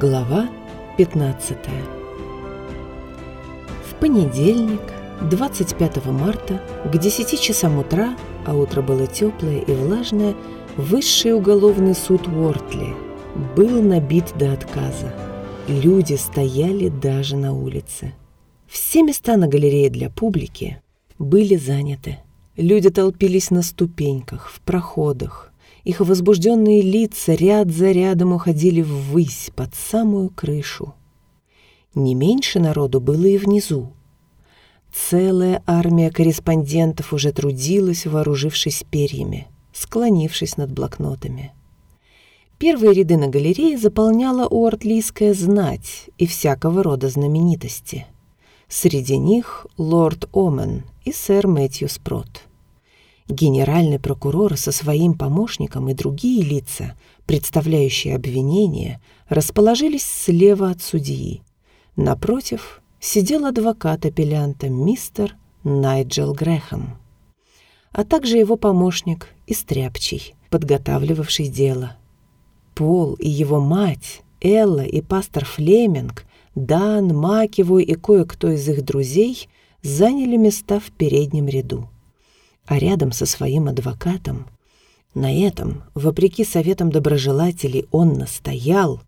Глава 15 В понедельник, 25 марта, к 10 часам утра, а утро было теплое и влажное, высший уголовный суд Уортли был набит до отказа. Люди стояли даже на улице. Все места на галерее для публики были заняты. Люди толпились на ступеньках, в проходах, их возбужденные лица ряд за рядом уходили ввысь, под самую крышу. Не меньше народу было и внизу. Целая армия корреспондентов уже трудилась, вооружившись перьями, склонившись над блокнотами. Первые ряды на галерее заполняла уортлийская знать и всякого рода знаменитости. Среди них лорд Омен и сэр Мэтью Спрот. Генеральный прокурор со своим помощником и другие лица, представляющие обвинение, расположились слева от судьи. Напротив сидел адвокат апеллянта мистер Найджел Грэхэм, а также его помощник и стряпчий, подготавливавший дело. Пол и его мать, Элла и пастор Флеминг, Дан, Макевой и кое-кто из их друзей заняли места в переднем ряду а рядом со своим адвокатом. На этом, вопреки советам доброжелателей, он настоял,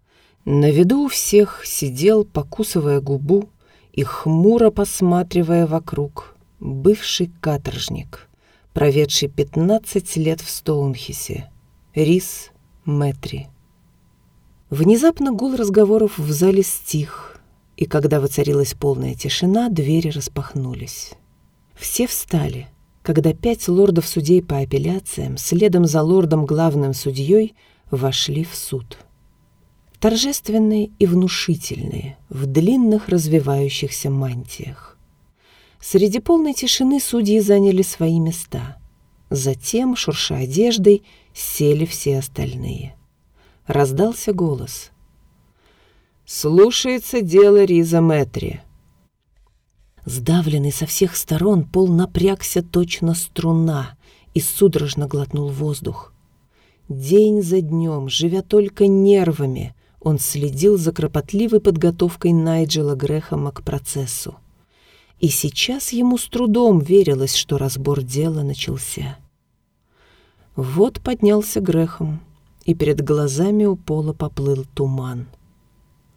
на виду у всех сидел, покусывая губу и хмуро посматривая вокруг, бывший каторжник, проведший 15 лет в Стоунхисе, Рис Мэтри. Внезапно гул разговоров в зале стих, и когда воцарилась полная тишина, двери распахнулись. Все встали — когда пять лордов-судей по апелляциям следом за лордом-главным судьей вошли в суд. Торжественные и внушительные, в длинных развивающихся мантиях. Среди полной тишины судьи заняли свои места. Затем, шурша одеждой, сели все остальные. Раздался голос. «Слушается дело Риза Мэтри». Сдавленный со всех сторон, пол напрягся точно струна и судорожно глотнул воздух. День за днем, живя только нервами, он следил за кропотливой подготовкой Найджела Грэхэма к процессу. И сейчас ему с трудом верилось, что разбор дела начался. Вот поднялся Грэхэм, и перед глазами у пола поплыл туман.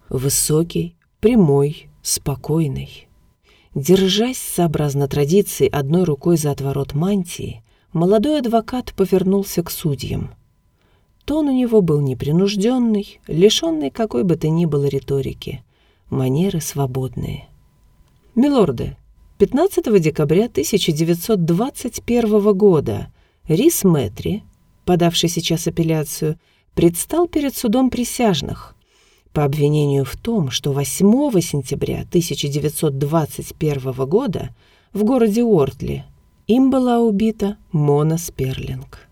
Высокий, прямой, спокойный. Держась, сообразно традиции, одной рукой за отворот мантии, молодой адвокат повернулся к судьям. Тон у него был непринужденный, лишенный какой бы то ни было риторики, манеры свободные. «Милорды, 15 декабря 1921 года Рис Мэтри, подавший сейчас апелляцию, предстал перед судом присяжных – по обвинению в том, что 8 сентября 1921 года в городе Уортли им была убита Мона Сперлинг.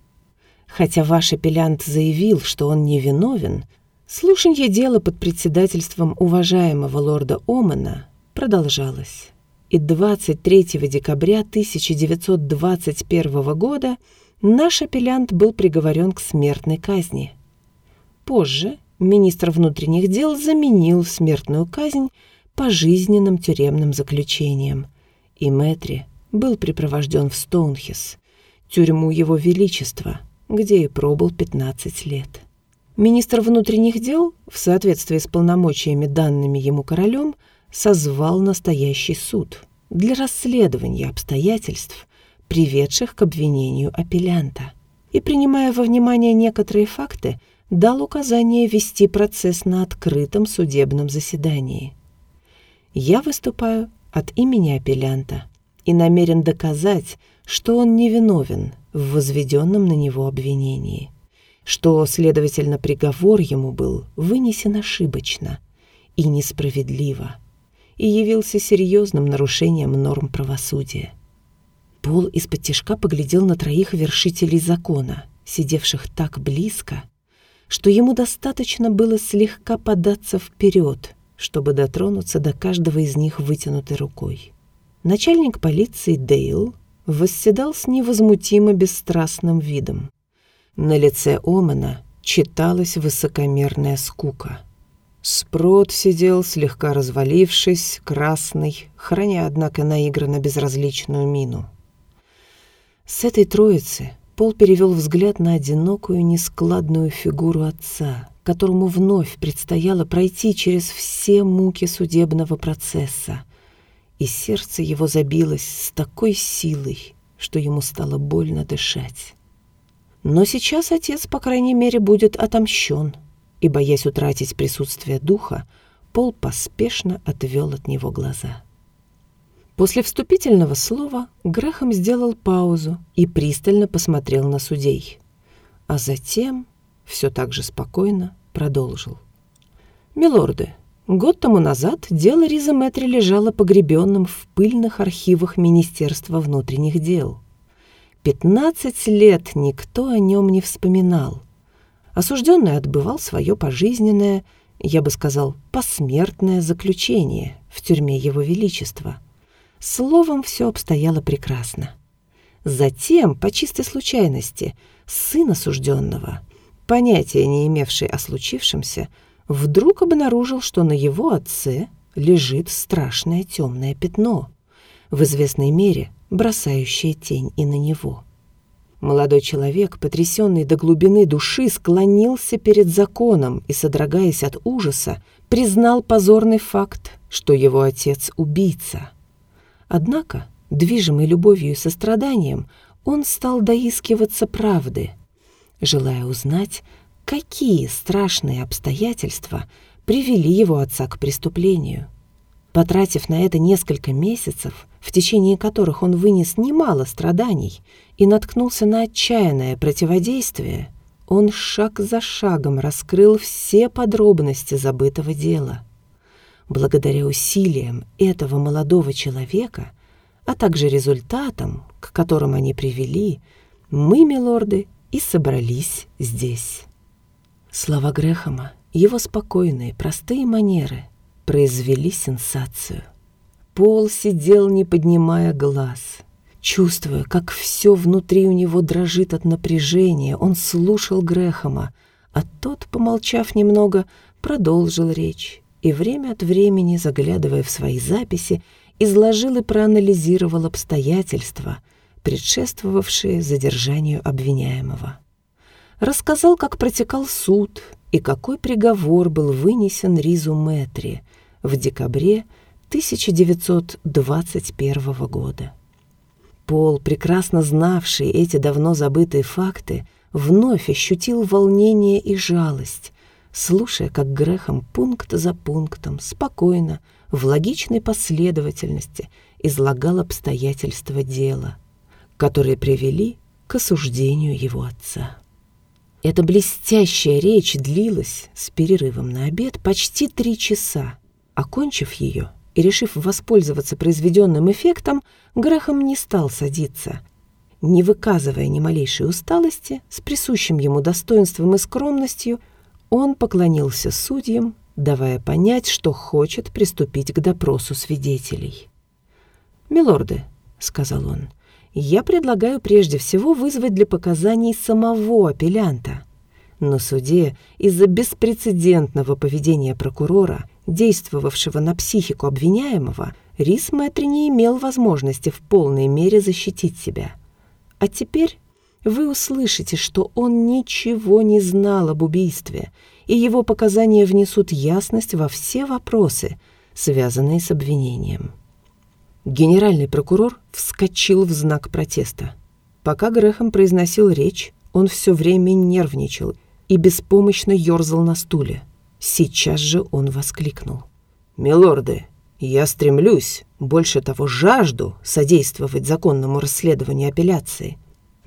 Хотя ваш апеллянт заявил, что он невиновен, слушанье дела под председательством уважаемого лорда Омана продолжалось. И 23 декабря 1921 года наш апеллянт был приговорен к смертной казни. Позже министр внутренних дел заменил смертную казнь пожизненным тюремным заключением, и Мэтри был припровожден в Стоунхес, тюрьму Его Величества, где и пробыл 15 лет. Министр внутренних дел, в соответствии с полномочиями, данными ему королем, созвал настоящий суд для расследования обстоятельств, приведших к обвинению апеллянта. И принимая во внимание некоторые факты, дал указание вести процесс на открытом судебном заседании. Я выступаю от имени апеллянта и намерен доказать, что он невиновен в возведенном на него обвинении, что, следовательно, приговор ему был вынесен ошибочно и несправедливо и явился серьезным нарушением норм правосудия. Пол из-под тяжка поглядел на троих вершителей закона, сидевших так близко, что ему достаточно было слегка податься вперед, чтобы дотронуться до каждого из них вытянутой рукой. Начальник полиции Дейл восседал с невозмутимо бесстрастным видом. На лице Омена читалась высокомерная скука. Спрот сидел, слегка развалившись, красный, храня, однако, наигранно безразличную мину. С этой троицы Пол перевел взгляд на одинокую, нескладную фигуру отца, которому вновь предстояло пройти через все муки судебного процесса. И сердце его забилось с такой силой, что ему стало больно дышать. Но сейчас отец, по крайней мере, будет отомщен, и, боясь утратить присутствие духа, Пол поспешно отвел от него глаза. После вступительного слова Грехом сделал паузу и пристально посмотрел на судей. А затем, все так же спокойно, продолжил. «Милорды, год тому назад дело Риза Мэтри лежало погребенным в пыльных архивах Министерства внутренних дел. Пятнадцать лет никто о нем не вспоминал. Осужденный отбывал свое пожизненное, я бы сказал, посмертное заключение в тюрьме Его Величества – Словом, все обстояло прекрасно. Затем, по чистой случайности, сын осужденного, понятия не имевший о случившемся, вдруг обнаружил, что на его отце лежит страшное темное пятно, в известной мере бросающее тень и на него. Молодой человек, потрясенный до глубины души, склонился перед законом и, содрогаясь от ужаса, признал позорный факт, что его отец — убийца — Однако, движимый любовью и состраданием, он стал доискиваться правды, желая узнать, какие страшные обстоятельства привели его отца к преступлению. Потратив на это несколько месяцев, в течение которых он вынес немало страданий и наткнулся на отчаянное противодействие, он шаг за шагом раскрыл все подробности забытого дела — благодаря усилиям этого молодого человека, а также результатам, к которым они привели, мы, милорды, и собрались здесь. Слова Грехома, его спокойные, простые манеры произвели сенсацию. Пол сидел, не поднимая глаз. Чувствуя, как все внутри у него дрожит от напряжения, он слушал Грехома, а тот, помолчав немного, продолжил речь и время от времени, заглядывая в свои записи, изложил и проанализировал обстоятельства, предшествовавшие задержанию обвиняемого. Рассказал, как протекал суд и какой приговор был вынесен Ризу Мэтри в декабре 1921 года. Пол, прекрасно знавший эти давно забытые факты, вновь ощутил волнение и жалость, слушая, как Грехом пункт за пунктом, спокойно, в логичной последовательности излагал обстоятельства дела, которые привели к осуждению его отца. Эта блестящая речь длилась с перерывом на обед почти три часа. Окончив ее и решив воспользоваться произведенным эффектом, Грехом не стал садиться. Не выказывая ни малейшей усталости, с присущим ему достоинством и скромностью – он поклонился судьям, давая понять, что хочет приступить к допросу свидетелей. «Милорды», — сказал он, — «я предлагаю прежде всего вызвать для показаний самого апеллянта. На суде из-за беспрецедентного поведения прокурора, действовавшего на психику обвиняемого, Рис Мэтри не имел возможности в полной мере защитить себя. А теперь вы услышите, что он ничего не знал об убийстве, и его показания внесут ясность во все вопросы, связанные с обвинением. Генеральный прокурор вскочил в знак протеста. Пока Грехом произносил речь, он все время нервничал и беспомощно ерзал на стуле. Сейчас же он воскликнул. «Милорды, я стремлюсь, больше того жажду, содействовать законному расследованию апелляции.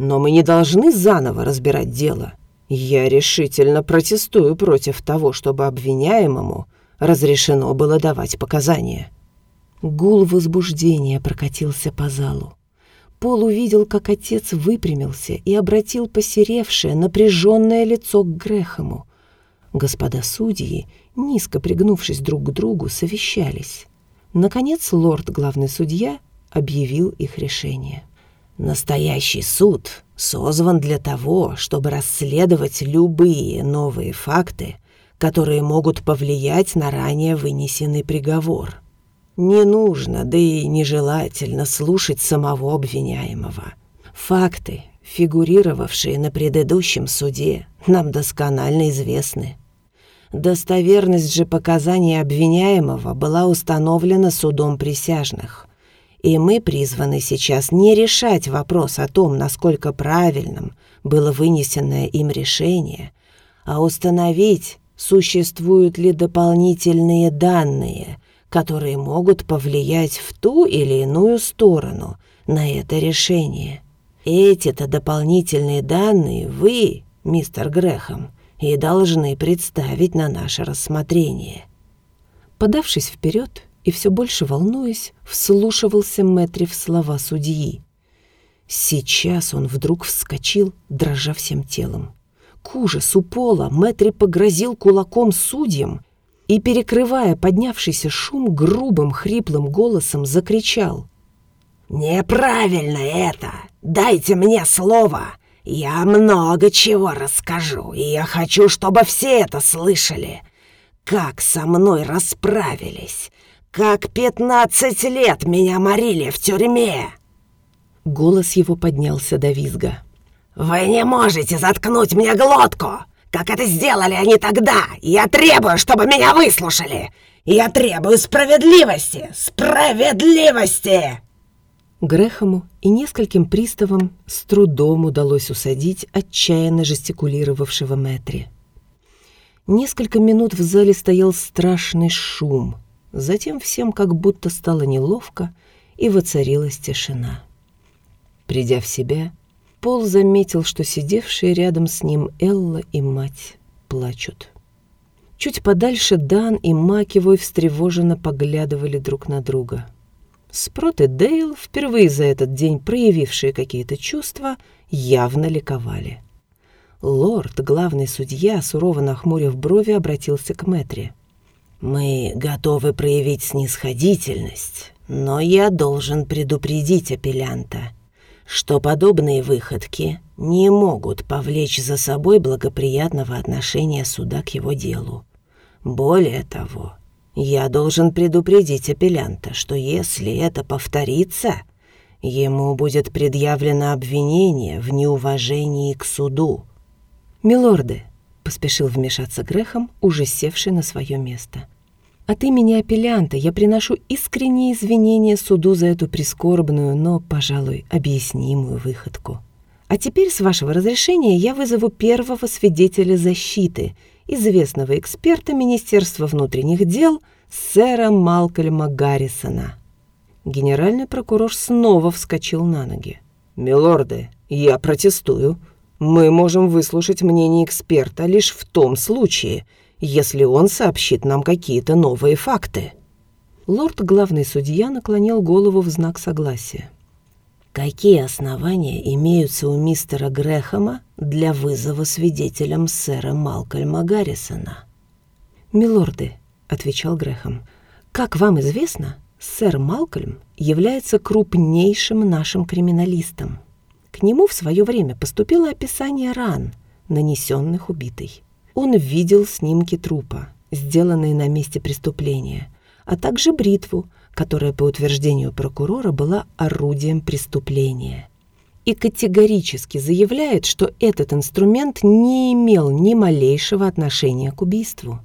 Но мы не должны заново разбирать дело. Я решительно протестую против того, чтобы обвиняемому разрешено было давать показания». Гул возбуждения прокатился по залу. Пол увидел, как отец выпрямился и обратил посеревшее, напряженное лицо к Грехому. Господа судьи, низко пригнувшись друг к другу, совещались. Наконец лорд главный судья объявил их решение. Настоящий суд созван для того, чтобы расследовать любые новые факты, которые могут повлиять на ранее вынесенный приговор. Не нужно, да и нежелательно слушать самого обвиняемого. Факты, фигурировавшие на предыдущем суде, нам досконально известны. Достоверность же показаний обвиняемого была установлена судом присяжных. И мы призваны сейчас не решать вопрос о том, насколько правильным было вынесенное им решение, а установить, существуют ли дополнительные данные, которые могут повлиять в ту или иную сторону на это решение. Эти-то дополнительные данные вы, мистер Грехом, и должны представить на наше рассмотрение. Подавшись вперед и все больше волнуясь, вслушивался Мэтри в слова судьи. Сейчас он вдруг вскочил, дрожа всем телом. К ужасу пола Мэтри погрозил кулаком судьям и, перекрывая поднявшийся шум, грубым хриплым голосом закричал. «Неправильно это! Дайте мне слово! Я много чего расскажу, и я хочу, чтобы все это слышали. Как со мной расправились, как пятнадцать лет меня морили в тюрьме!» Голос его поднялся до визга. «Вы не можете заткнуть мне глотку, как это сделали они тогда! Я требую, чтобы меня выслушали! Я требую справедливости! Справедливости!» Грехому и нескольким приставам с трудом удалось усадить отчаянно жестикулировавшего Мэтри. Несколько минут в зале стоял страшный шум. Затем всем как будто стало неловко, и воцарилась тишина. Придя в себя, Пол заметил, что сидевшие рядом с ним Элла и мать плачут. Чуть подальше Дан и Макивой встревоженно поглядывали друг на друга — Спрот и Дейл, впервые за этот день проявившие какие-то чувства, явно ликовали. Лорд, главный судья, сурово нахмурив брови, обратился к Мэтре. «Мы готовы проявить снисходительность, но я должен предупредить апеллянта, что подобные выходки не могут повлечь за собой благоприятного отношения суда к его делу. Более того, я должен предупредить апеллянта, что если это повторится, ему будет предъявлено обвинение в неуважении к суду. «Милорды», — поспешил вмешаться Грехом, уже севший на свое место. «От имени апеллянта я приношу искренние извинения суду за эту прискорбную, но, пожалуй, объяснимую выходку. А теперь, с вашего разрешения, я вызову первого свидетеля защиты — известного эксперта Министерства внутренних дел сэра Малкольма Гаррисона. Генеральный прокурор снова вскочил на ноги. «Милорды, я протестую. Мы можем выслушать мнение эксперта лишь в том случае, если он сообщит нам какие-то новые факты». Лорд главный судья наклонил голову в знак согласия. Какие основания имеются у мистера Грэхэма для вызова свидетелем сэра Малкольма Гаррисона? «Милорды», — отвечал Грэхэм, — «как вам известно, сэр Малкольм является крупнейшим нашим криминалистом. К нему в свое время поступило описание ран, нанесенных убитой. Он видел снимки трупа, сделанные на месте преступления, а также бритву, которая, по утверждению прокурора, была орудием преступления. И категорически заявляет, что этот инструмент не имел ни малейшего отношения к убийству.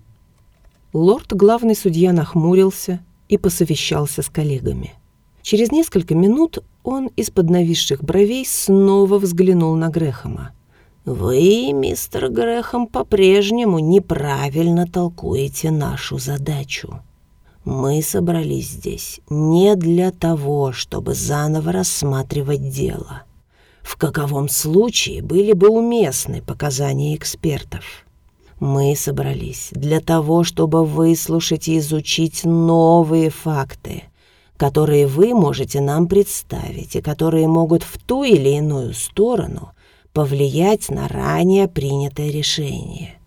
Лорд, главный судья, нахмурился и посовещался с коллегами. Через несколько минут он из-под нависших бровей снова взглянул на Грэхэма. «Вы, мистер Грэхэм, по-прежнему неправильно толкуете нашу задачу. Мы собрались здесь не для того, чтобы заново рассматривать дело. В каковом случае были бы уместны показания экспертов. Мы собрались для того, чтобы выслушать и изучить новые факты, которые вы можете нам представить и которые могут в ту или иную сторону повлиять на ранее принятое решение.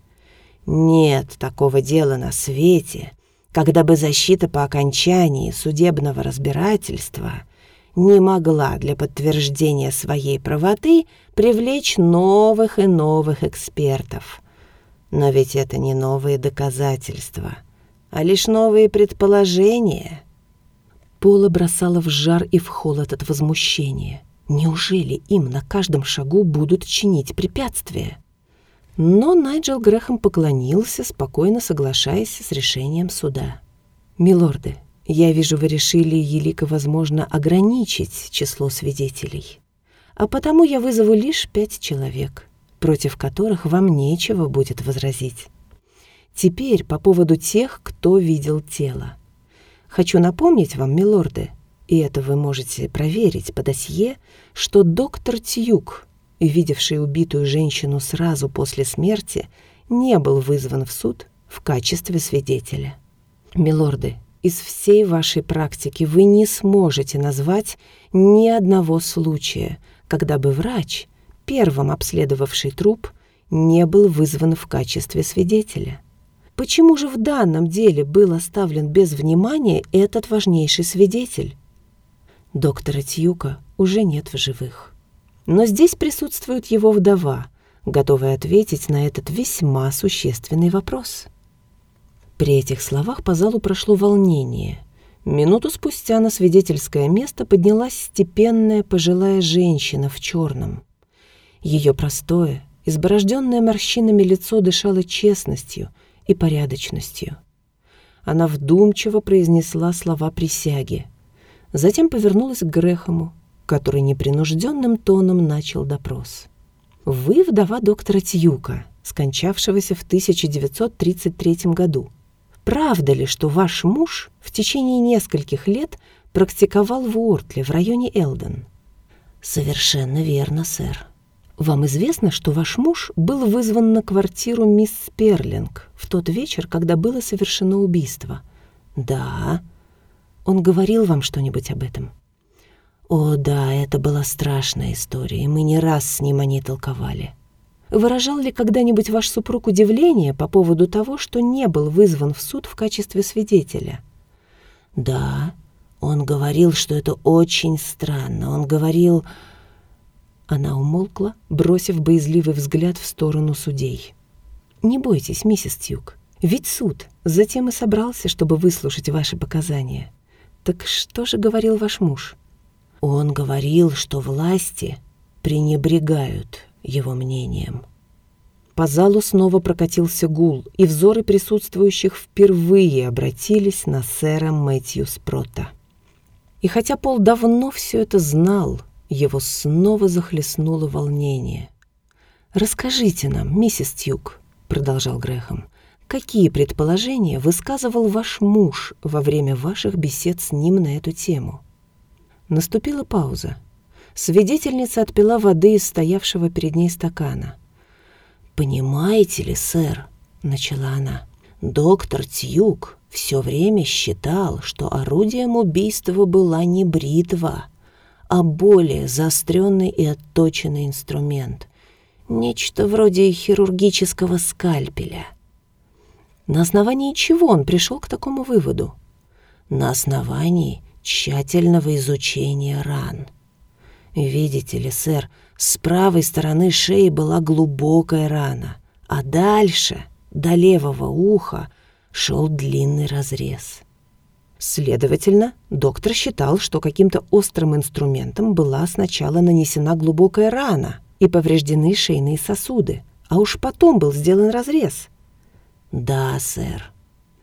Нет такого дела на свете, когда бы защита по окончании судебного разбирательства не могла для подтверждения своей правоты привлечь новых и новых экспертов. Но ведь это не новые доказательства, а лишь новые предположения. Пола бросала в жар и в холод от возмущения. Неужели им на каждом шагу будут чинить препятствия? Но Найджел Грэхэм поклонился, спокойно соглашаясь с решением суда. «Милорды, я вижу, вы решили, Елика, возможно, ограничить число свидетелей. А потому я вызову лишь пять человек, против которых вам нечего будет возразить. Теперь по поводу тех, кто видел тело. Хочу напомнить вам, милорды, и это вы можете проверить по досье, что доктор Тьюк, видевший убитую женщину сразу после смерти, не был вызван в суд в качестве свидетеля. Милорды, из всей вашей практики вы не сможете назвать ни одного случая, когда бы врач, первым обследовавший труп, не был вызван в качестве свидетеля. Почему же в данном деле был оставлен без внимания этот важнейший свидетель? Доктора Тьюка уже нет в живых. Но здесь присутствует его вдова, готовая ответить на этот весьма существенный вопрос. При этих словах по залу прошло волнение. Минуту спустя на свидетельское место поднялась степенная пожилая женщина в черном. Ее простое, изборожденное морщинами лицо дышало честностью и порядочностью. Она вдумчиво произнесла слова присяги. Затем повернулась к Грехому, который непринужденным тоном начал допрос. «Вы вдова доктора Тьюка, скончавшегося в 1933 году. Правда ли, что ваш муж в течение нескольких лет практиковал в Уортле в районе Элден?» «Совершенно верно, сэр», вам известно, что ваш муж был вызван на квартиру мисс Сперлинг в тот вечер, когда было совершено убийство? Да. Он говорил вам что-нибудь об этом? О, да, это была страшная история, и мы не раз с ним о ней толковали. Выражал ли когда-нибудь ваш супруг удивление по поводу того, что не был вызван в суд в качестве свидетеля? Да, он говорил, что это очень странно. Он говорил... Она умолкла, бросив боязливый взгляд в сторону судей. «Не бойтесь, миссис Тюк, ведь суд затем и собрался, чтобы выслушать ваши показания. Так что же говорил ваш муж?» «Он говорил, что власти пренебрегают его мнением». По залу снова прокатился гул, и взоры присутствующих впервые обратились на сэра Мэтью Спрота. И хотя Пол давно все это знал, его снова захлестнуло волнение. «Расскажите нам, миссис Тюк», — продолжал Грехом, «какие предположения высказывал ваш муж во время ваших бесед с ним на эту тему?» Наступила пауза. Свидетельница отпила воды из стоявшего перед ней стакана. «Понимаете ли, сэр», — начала она, — «доктор Тьюк все время считал, что орудием убийства была не бритва, а более заостренный и отточенный инструмент. Нечто вроде хирургического скальпеля. На основании чего он пришел к такому выводу? На основании тщательного изучения ран. Видите ли, сэр, с правой стороны шеи была глубокая рана, а дальше, до левого уха, шел длинный разрез. Следовательно, доктор считал, что каким-то острым инструментом была сначала нанесена глубокая рана и повреждены шейные сосуды, а уж потом был сделан разрез. Да, сэр.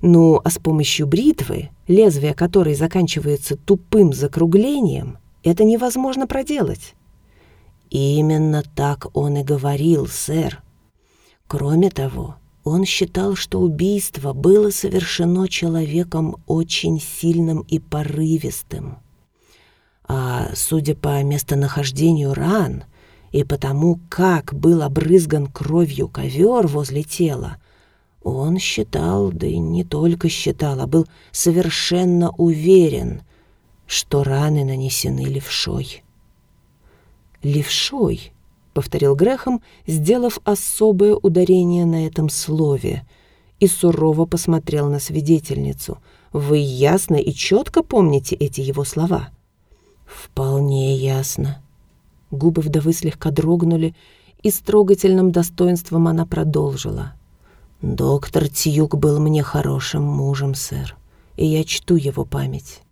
Ну, а с помощью бритвы, лезвие которой заканчивается тупым закруглением, это невозможно проделать. Именно так он и говорил, сэр. Кроме того, он считал, что убийство было совершено человеком очень сильным и порывистым. А судя по местонахождению ран и потому, как был обрызган кровью ковер возле тела, он считал, да и не только считал, а был совершенно уверен, что раны нанесены левшой. Левшой повторил Грехом, сделав особое ударение на этом слове, и сурово посмотрел на свидетельницу. «Вы ясно и четко помните эти его слова?» «Вполне ясно». Губы вдовы слегка дрогнули, и с трогательным достоинством она продолжила. Доктор Тьюк был мне хорошим мужем, сэр, и я чту его память.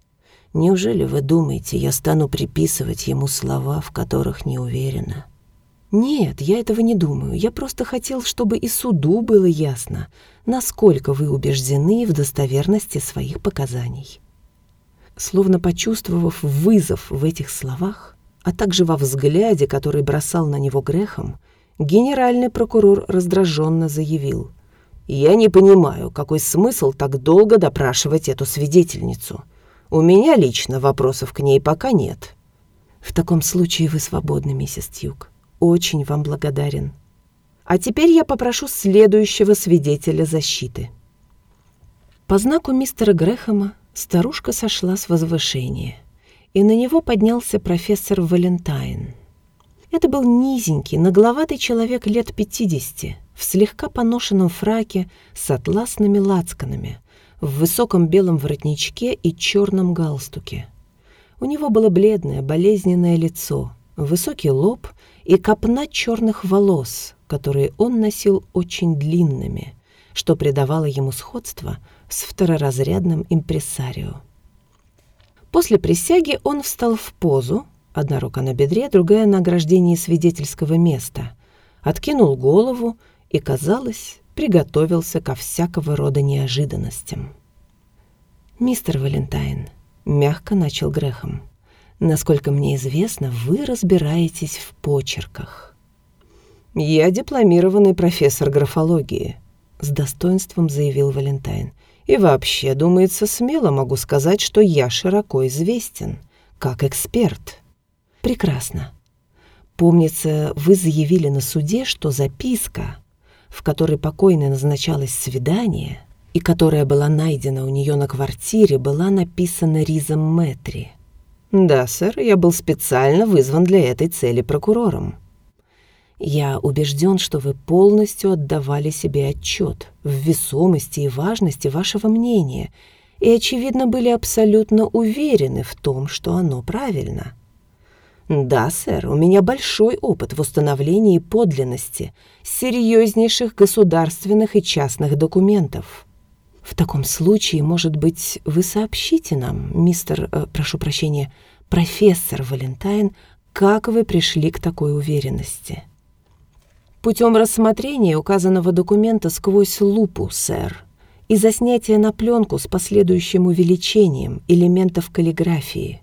Неужели вы думаете, я стану приписывать ему слова, в которых не уверена? Нет, я этого не думаю. Я просто хотел, чтобы и суду было ясно, насколько вы убеждены в достоверности своих показаний. Словно почувствовав вызов в этих словах, а также во взгляде, который бросал на него грехом, генеральный прокурор раздраженно заявил — я не понимаю, какой смысл так долго допрашивать эту свидетельницу. У меня лично вопросов к ней пока нет. В таком случае вы свободны, миссис Тьюк. Очень вам благодарен. А теперь я попрошу следующего свидетеля защиты. По знаку мистера Грэхэма старушка сошла с возвышения, и на него поднялся профессор Валентайн. Это был низенький, нагловатый человек лет пятидесяти, в слегка поношенном фраке с атласными лацканами, в высоком белом воротничке и черном галстуке. У него было бледное, болезненное лицо, высокий лоб и копна черных волос, которые он носил очень длинными, что придавало ему сходство с второразрядным импресарио. После присяги он встал в позу, одна рука на бедре, другая на ограждении свидетельского места, откинул голову и, казалось, приготовился ко всякого рода неожиданностям. «Мистер Валентайн», — мягко начал Грехом, «насколько мне известно, вы разбираетесь в почерках». «Я дипломированный профессор графологии», — с достоинством заявил Валентайн. «И вообще, думается, смело могу сказать, что я широко известен, как эксперт». «Прекрасно. Помнится, вы заявили на суде, что записка, в которой покойной назначалось свидание, и которая была найдена у нее на квартире, была написана Ризом Мэтри. «Да, сэр, я был специально вызван для этой цели прокурором». «Я убежден, что вы полностью отдавали себе отчет в весомости и важности вашего мнения и, очевидно, были абсолютно уверены в том, что оно правильно». «Да, сэр, у меня большой опыт в установлении подлинности серьезнейших государственных и частных документов». «В таком случае, может быть, вы сообщите нам, мистер, э, прошу прощения, профессор Валентайн, как вы пришли к такой уверенности?» «Путем рассмотрения указанного документа сквозь лупу, сэр, и заснятия на пленку с последующим увеличением элементов каллиграфии»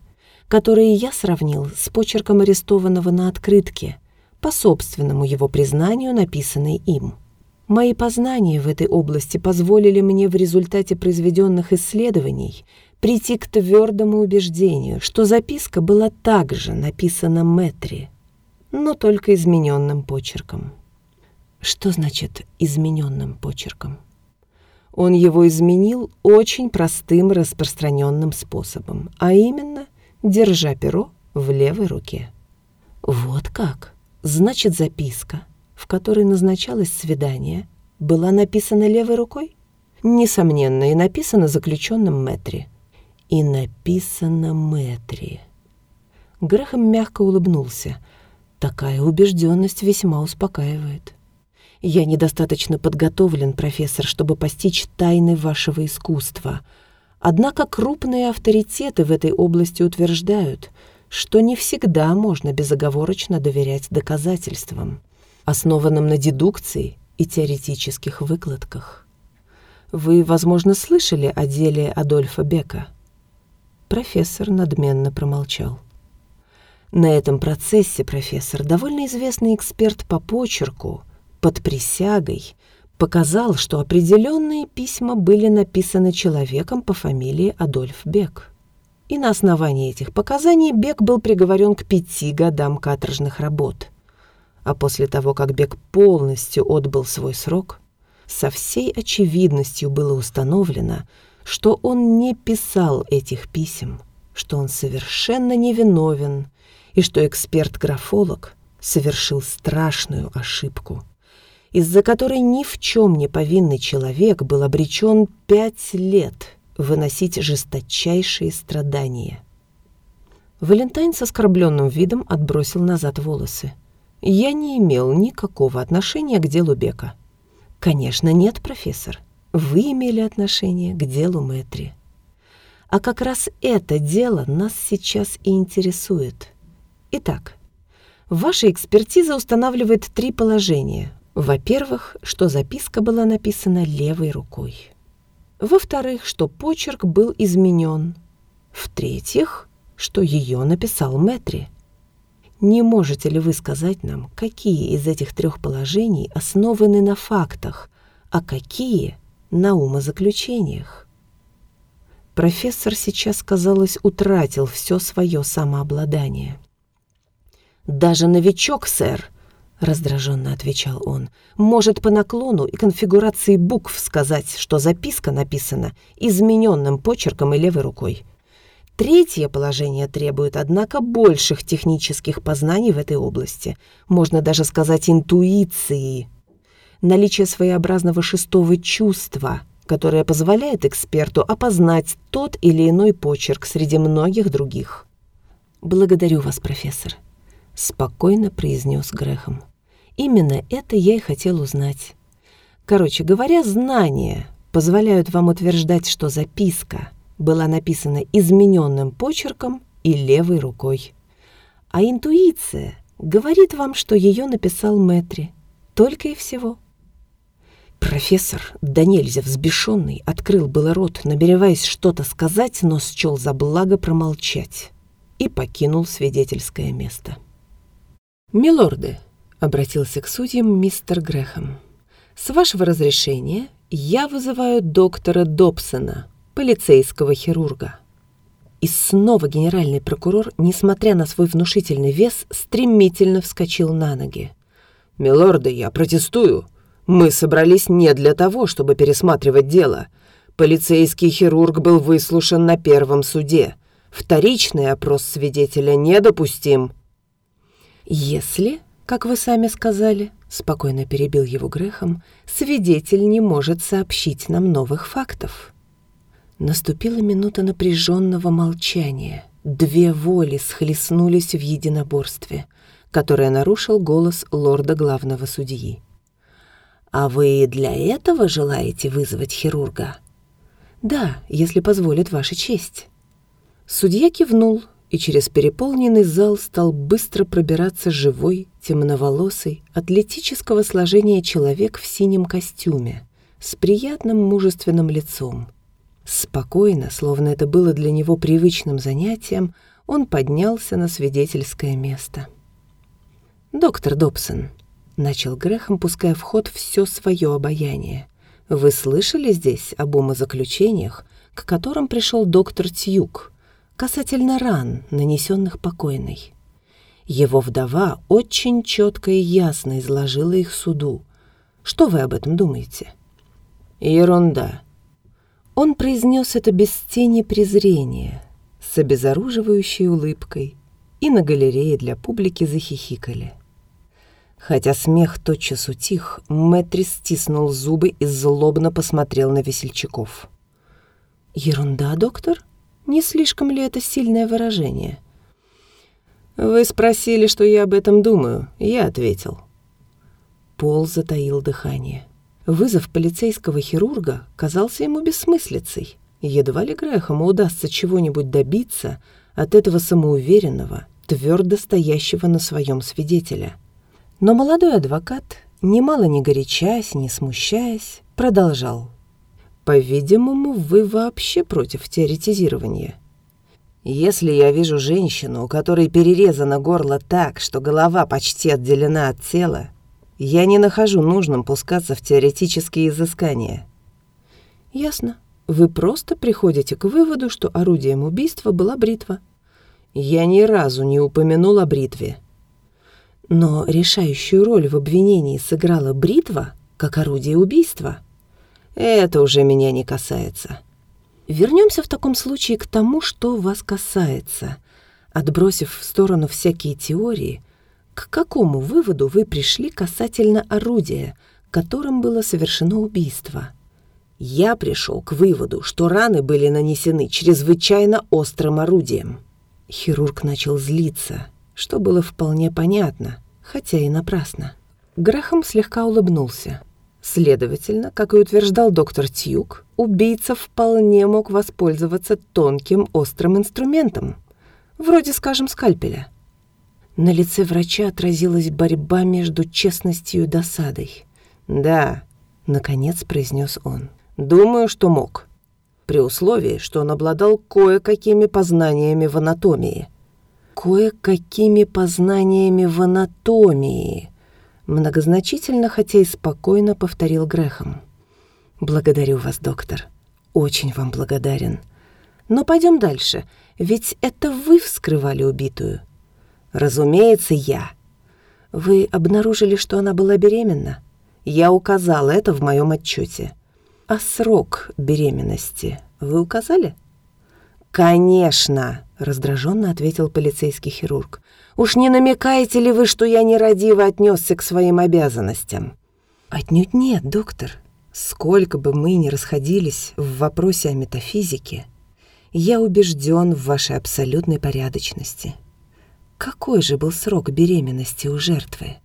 которые я сравнил с почерком арестованного на открытке, по собственному его признанию, написанной им. Мои познания в этой области позволили мне в результате произведенных исследований прийти к твердому убеждению, что записка была также написана Мэтри, но только измененным почерком. Что значит «измененным почерком»? Он его изменил очень простым распространенным способом, а именно держа перо в левой руке. Вот как. Значит, записка, в которой назначалось свидание, была написана левой рукой? Несомненно, и написана заключенным Мэтри. И написано Мэтри. Грехом мягко улыбнулся. Такая убежденность весьма успокаивает. Я недостаточно подготовлен, профессор, чтобы постичь тайны вашего искусства — Однако крупные авторитеты в этой области утверждают, что не всегда можно безоговорочно доверять доказательствам, основанным на дедукции и теоретических выкладках. Вы, возможно, слышали о деле Адольфа Бека? Профессор надменно промолчал. На этом процессе профессор, довольно известный эксперт по почерку, под присягой, показал, что определенные письма были написаны человеком по фамилии Адольф Бек. И на основании этих показаний Бек был приговорен к пяти годам каторжных работ. А после того, как Бек полностью отбыл свой срок, со всей очевидностью было установлено, что он не писал этих писем, что он совершенно невиновен и что эксперт-графолог совершил страшную ошибку – из-за которой ни в чем не повинный человек был обречен пять лет выносить жесточайшие страдания. Валентайн с оскорбленным видом отбросил назад волосы. Я не имел никакого отношения к делу Бека. Конечно, нет, профессор. Вы имели отношение к делу Мэтри. А как раз это дело нас сейчас и интересует. Итак, ваша экспертиза устанавливает три положения. Во-первых, что записка была написана левой рукой. Во-вторых, что почерк был изменен. В-третьих, что ее написал Мэтри. Не можете ли вы сказать нам, какие из этих трех положений основаны на фактах, а какие — на умозаключениях? Профессор сейчас, казалось, утратил все свое самообладание. «Даже новичок, сэр», — раздраженно отвечал он, «может по наклону и конфигурации букв сказать, что записка написана измененным почерком и левой рукой. Третье положение требует, однако, больших технических познаний в этой области. Можно даже сказать интуиции. Наличие своеобразного шестого чувства, которое позволяет эксперту опознать тот или иной почерк среди многих других. «Благодарю вас, профессор», — спокойно произнес Грехом. «Именно это я и хотел узнать. Короче говоря, знания позволяют вам утверждать, что записка — была написана измененным почерком и левой рукой. А интуиция говорит вам, что ее написал Мэтри. Только и всего. Профессор, да нельзя взбешенный, открыл было рот, намереваясь что-то сказать, но счел за благо промолчать и покинул свидетельское место. «Милорды», — обратился к судьям мистер Грэхэм, — «с вашего разрешения я вызываю доктора Добсона, полицейского хирурга. И снова генеральный прокурор, несмотря на свой внушительный вес, стремительно вскочил на ноги. «Милорды, я протестую. Мы собрались не для того, чтобы пересматривать дело. Полицейский хирург был выслушан на первом суде. Вторичный опрос свидетеля недопустим». «Если, как вы сами сказали, — спокойно перебил его Грехом, — свидетель не может сообщить нам новых фактов». Наступила минута напряженного молчания. Две воли схлестнулись в единоборстве, которое нарушил голос лорда главного судьи. «А вы для этого желаете вызвать хирурга?» «Да, если позволит ваша честь». Судья кивнул, и через переполненный зал стал быстро пробираться живой, темноволосый, атлетического сложения человек в синем костюме с приятным мужественным лицом. Спокойно, словно это было для него привычным занятием, он поднялся на свидетельское место. «Доктор Добсон», — начал Грехом, пуская в ход все свое обаяние, «вы слышали здесь об умозаключениях, к которым пришел доктор Тьюк, касательно ран, нанесенных покойной?» Его вдова очень четко и ясно изложила их суду. Что вы об этом думаете? Ерунда, он произнес это без тени презрения, с обезоруживающей улыбкой, и на галерее для публики захихикали. Хотя смех тотчас утих, Мэтри стиснул зубы и злобно посмотрел на весельчаков. «Ерунда, доктор? Не слишком ли это сильное выражение?» «Вы спросили, что я об этом думаю. Я ответил». Пол затаил дыхание. Вызов полицейского хирурга казался ему бессмыслицей. Едва ли Грэхэму удастся чего-нибудь добиться от этого самоуверенного, твердо стоящего на своем свидетеля. Но молодой адвокат, немало не горячась, не смущаясь, продолжал. «По-видимому, вы вообще против теоретизирования. Если я вижу женщину, у которой перерезано горло так, что голова почти отделена от тела, я не нахожу нужным пускаться в теоретические изыскания. Ясно. Вы просто приходите к выводу, что орудием убийства была бритва. Я ни разу не упомянул о бритве. Но решающую роль в обвинении сыграла бритва как орудие убийства. Это уже меня не касается. Вернемся в таком случае к тому, что вас касается. Отбросив в сторону всякие теории, к какому выводу вы пришли касательно орудия, которым было совершено убийство? Я пришел к выводу, что раны были нанесены чрезвычайно острым орудием. Хирург начал злиться, что было вполне понятно, хотя и напрасно. Грахам слегка улыбнулся. Следовательно, как и утверждал доктор Тьюк, убийца вполне мог воспользоваться тонким острым инструментом, вроде, скажем, скальпеля. На лице врача отразилась борьба между честностью и досадой. «Да», — наконец произнес он, — «думаю, что мог, при условии, что он обладал кое-какими познаниями в анатомии». «Кое-какими познаниями в анатомии», многозначительно, хотя и спокойно повторил Грехом. «Благодарю вас, доктор. Очень вам благодарен. Но пойдем дальше, ведь это вы вскрывали убитую». «Разумеется, я». «Вы обнаружили, что она была беременна?» «Я указал это в моем отчете». «А срок беременности вы указали?» «Конечно!» — раздраженно ответил полицейский хирург. «Уж не намекаете ли вы, что я нерадиво отнесся к своим обязанностям?» «Отнюдь нет, доктор. Сколько бы мы ни расходились в вопросе о метафизике, я убежден в вашей абсолютной порядочности. Какой же был срок беременности у жертвы?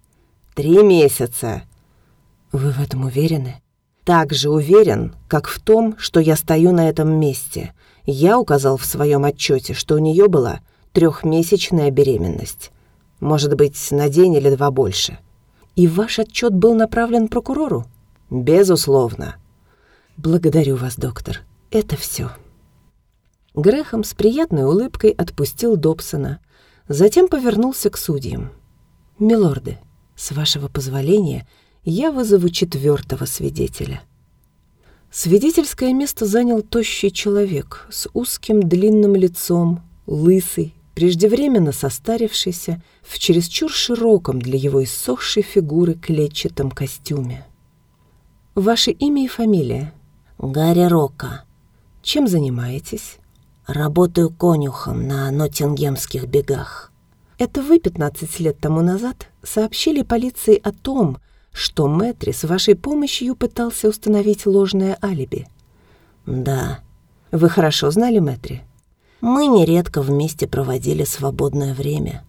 Три месяца. Вы в этом уверены? Так же уверен, как в том, что я стою на этом месте. Я указал в своем отчете, что у нее была трехмесячная беременность. Может быть, на день или два больше. И ваш отчет был направлен прокурору? Безусловно. Благодарю вас, доктор. Это все. Грехом с приятной улыбкой отпустил Добсона, Затем повернулся к судьям. «Милорды, с вашего позволения я вызову четвертого свидетеля». Свидетельское место занял тощий человек с узким длинным лицом, лысый, преждевременно состарившийся, в чересчур широком для его иссохшей фигуры клетчатом костюме. «Ваше имя и фамилия?» «Гарри Рока». «Чем занимаетесь?» Работаю конюхом на Ноттингемских бегах. Это вы 15 лет тому назад сообщили полиции о том, что Мэтри с вашей помощью пытался установить ложное алиби. Да. Вы хорошо знали Мэтри? Мы нередко вместе проводили свободное время.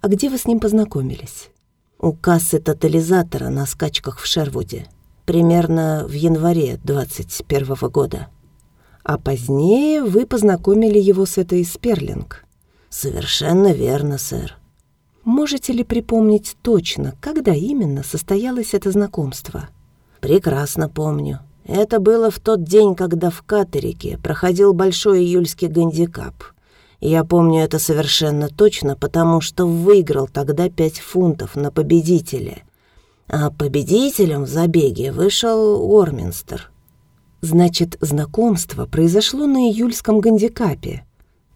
А где вы с ним познакомились? У кассы тотализатора на скачках в Шервуде. Примерно в январе 21 -го года а позднее вы познакомили его с этой Сперлинг. Совершенно верно, сэр. Можете ли припомнить точно, когда именно состоялось это знакомство? Прекрасно помню. Это было в тот день, когда в Катерике проходил большой июльский гандикап. Я помню это совершенно точно, потому что выиграл тогда пять фунтов на победителя. А победителем в забеге вышел Орминстер. Значит, знакомство произошло на июльском гандикапе.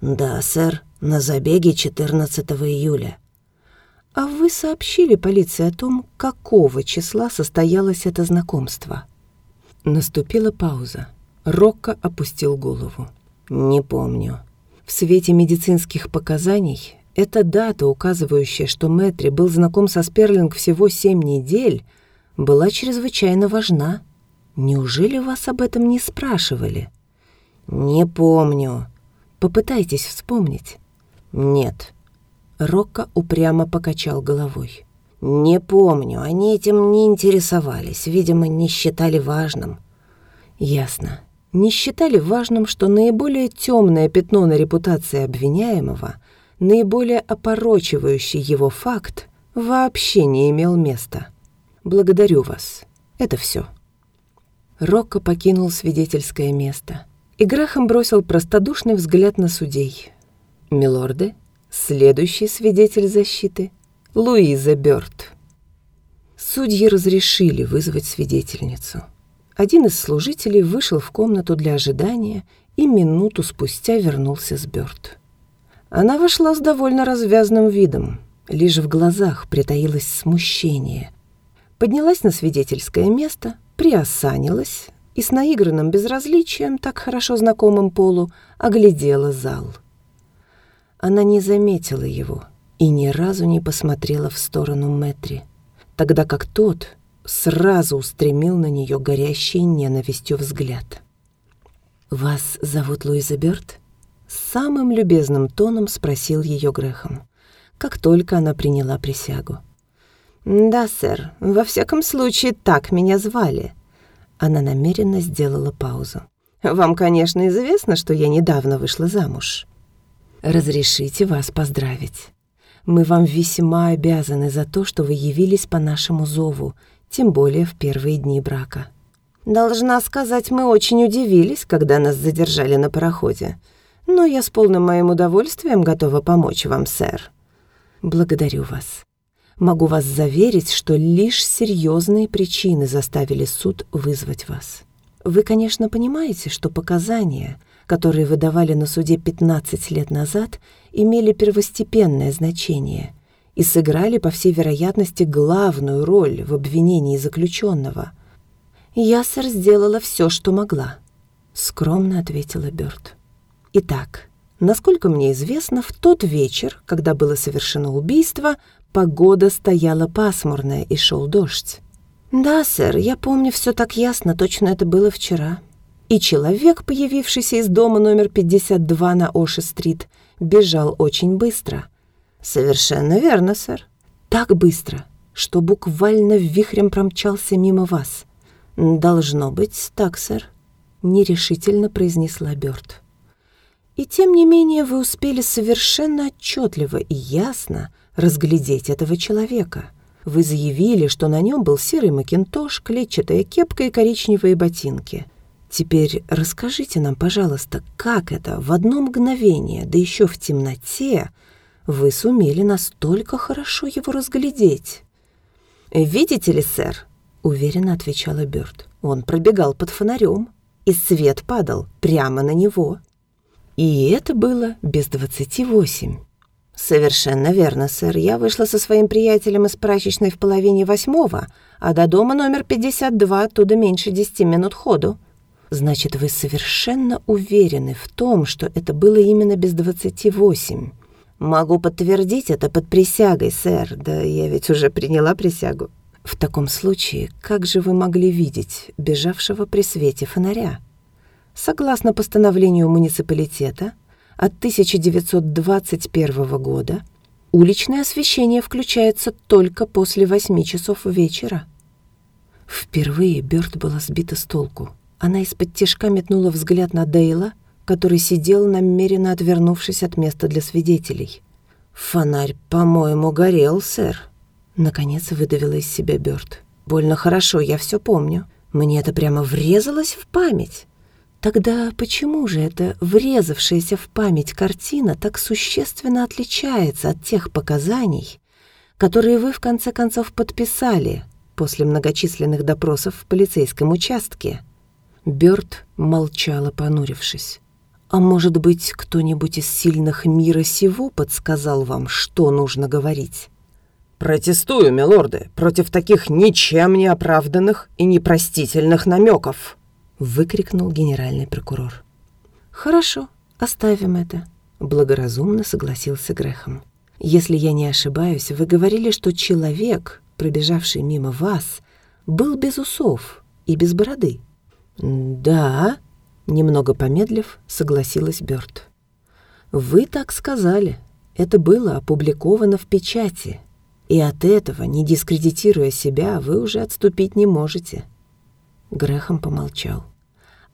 Да, сэр, на забеге 14 июля. А вы сообщили полиции о том, какого числа состоялось это знакомство? Наступила пауза. Рокко опустил голову. Не помню. В свете медицинских показаний эта дата, указывающая, что Мэтри был знаком со Сперлинг всего семь недель, была чрезвычайно важна. Неужели вас об этом не спрашивали? Не помню. Попытайтесь вспомнить. Нет. Рокко упрямо покачал головой. Не помню, они этим не интересовались, видимо, не считали важным. Ясно. Не считали важным, что наиболее темное пятно на репутации обвиняемого, наиболее опорочивающий его факт, вообще не имел места. Благодарю вас. Это все. Рокко покинул свидетельское место. И Грахам бросил простодушный взгляд на судей. «Милорды, следующий свидетель защиты — Луиза Бёрд». Судьи разрешили вызвать свидетельницу. Один из служителей вышел в комнату для ожидания и минуту спустя вернулся с Бёрд. Она вошла с довольно развязным видом, лишь в глазах притаилось смущение. Поднялась на свидетельское место, приосанилась и с наигранным безразличием, так хорошо знакомым Полу, оглядела зал. Она не заметила его и ни разу не посмотрела в сторону Мэтри, тогда как тот сразу устремил на нее горящий ненавистью взгляд. «Вас зовут Луиза Бёрд?» Самым любезным тоном спросил ее Грехом, как только она приняла присягу. «Да, сэр. Во всяком случае, так меня звали». Она намеренно сделала паузу. «Вам, конечно, известно, что я недавно вышла замуж». «Разрешите вас поздравить. Мы вам весьма обязаны за то, что вы явились по нашему зову, тем более в первые дни брака». «Должна сказать, мы очень удивились, когда нас задержали на пароходе. Но я с полным моим удовольствием готова помочь вам, сэр». «Благодарю вас. Могу вас заверить, что лишь серьезные причины заставили суд вызвать вас. Вы, конечно, понимаете, что показания, которые вы давали на суде 15 лет назад, имели первостепенное значение и сыграли, по всей вероятности, главную роль в обвинении заключенного. «Я, сэр, сделала все, что могла», — скромно ответила Бёрд. «Итак, насколько мне известно, в тот вечер, когда было совершено убийство, Погода стояла пасмурная и шел дождь. «Да, сэр, я помню все так ясно, точно это было вчера». И человек, появившийся из дома номер 52 на Оши-стрит, бежал очень быстро. «Совершенно верно, сэр. Так быстро, что буквально вихрем промчался мимо вас». «Должно быть так, сэр», — нерешительно произнесла Бёрд. «И тем не менее вы успели совершенно отчетливо и ясно разглядеть этого человека. Вы заявили, что на нем был серый макинтош, клетчатая кепка и коричневые ботинки. Теперь расскажите нам, пожалуйста, как это в одно мгновение, да еще в темноте, вы сумели настолько хорошо его разглядеть? «Видите ли, сэр?» — уверенно отвечала Бёрд. «Он пробегал под фонарем, и свет падал прямо на него». И это было без двадцати восемь. «Совершенно верно, сэр. Я вышла со своим приятелем из прачечной в половине восьмого, а до дома номер 52 оттуда меньше десяти минут ходу». «Значит, вы совершенно уверены в том, что это было именно без двадцати восемь?» «Могу подтвердить это под присягой, сэр. Да я ведь уже приняла присягу». «В таком случае, как же вы могли видеть бежавшего при свете фонаря?» «Согласно постановлению муниципалитета, от 1921 года уличное освещение включается только после 8 часов вечера. Впервые Бёрд была сбита с толку. Она из-под тяжка метнула взгляд на Дейла, который сидел, намеренно отвернувшись от места для свидетелей. «Фонарь, по-моему, горел, сэр», — наконец выдавила из себя Бёрд. «Больно хорошо, я все помню. Мне это прямо врезалось в память». Тогда почему же эта врезавшаяся в память картина так существенно отличается от тех показаний, которые вы в конце концов подписали после многочисленных допросов в полицейском участке? Бёрд молчала, понурившись. «А может быть, кто-нибудь из сильных мира сего подсказал вам, что нужно говорить?» «Протестую, милорды, против таких ничем не оправданных и непростительных намеков», выкрикнул генеральный прокурор. «Хорошо, оставим это», — благоразумно согласился Грехом. «Если я не ошибаюсь, вы говорили, что человек, пробежавший мимо вас, был без усов и без бороды». «Да», — немного помедлив, согласилась Бёрд. «Вы так сказали. Это было опубликовано в печати. И от этого, не дискредитируя себя, вы уже отступить не можете». Грехом помолчал.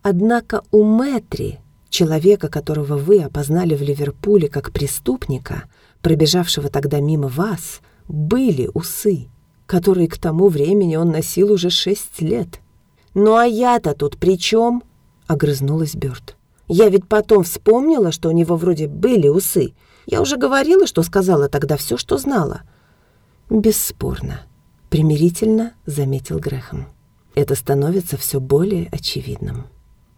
Однако у Мэтри, человека, которого вы опознали в Ливерпуле как преступника, пробежавшего тогда мимо вас, были усы, которые к тому времени он носил уже шесть лет. «Ну а я-то тут при чем?» — огрызнулась Бёрд. «Я ведь потом вспомнила, что у него вроде были усы. Я уже говорила, что сказала тогда все, что знала». «Бесспорно», — примирительно заметил Грехом. «Это становится все более очевидным».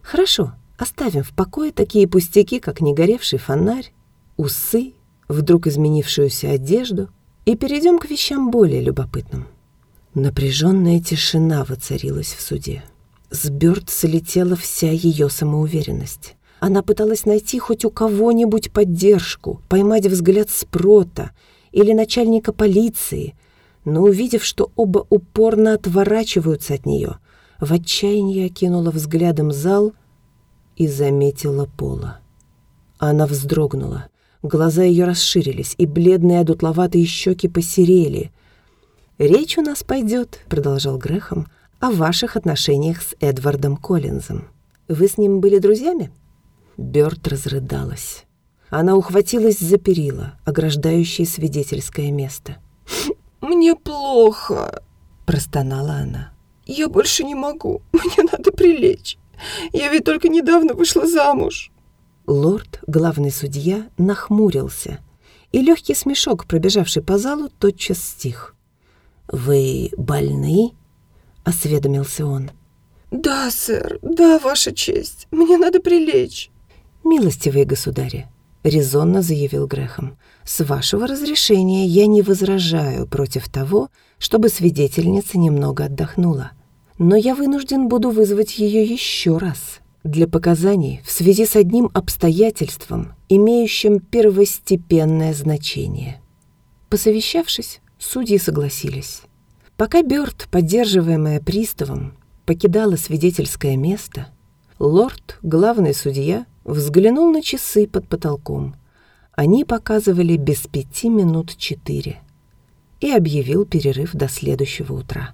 Хорошо, оставим в покое такие пустяки, как негоревший фонарь, усы, вдруг изменившуюся одежду, и перейдем к вещам более любопытным. Напряженная тишина воцарилась в суде. С Бёрд слетела вся ее самоуверенность. Она пыталась найти хоть у кого-нибудь поддержку, поймать взгляд Спрота или начальника полиции, но увидев, что оба упорно отворачиваются от нее, в отчаянии окинула взглядом зал и заметила Пола. Она вздрогнула. Глаза ее расширились, и бледные одутловатые щеки посерели. «Речь у нас пойдет», — продолжал Грехом, «о ваших отношениях с Эдвардом Коллинзом. Вы с ним были друзьями?» Бёрд разрыдалась. Она ухватилась за перила, ограждающие свидетельское место. «Мне плохо», — простонала она. «Я больше не могу. Мне надо прилечь. Я ведь только недавно вышла замуж». Лорд, главный судья, нахмурился, и легкий смешок, пробежавший по залу, тотчас стих. «Вы больны?» — осведомился он. «Да, сэр, да, ваша честь. Мне надо прилечь». «Милостивые государи», — резонно заявил Грехом, «с вашего разрешения я не возражаю против того, чтобы свидетельница немного отдохнула. Но я вынужден буду вызвать ее еще раз для показаний в связи с одним обстоятельством, имеющим первостепенное значение». Посовещавшись, судьи согласились. Пока Бёрд, поддерживаемая приставом, покидала свидетельское место, лорд, главный судья, взглянул на часы под потолком. Они показывали без пяти минут четыре и объявил перерыв до следующего утра.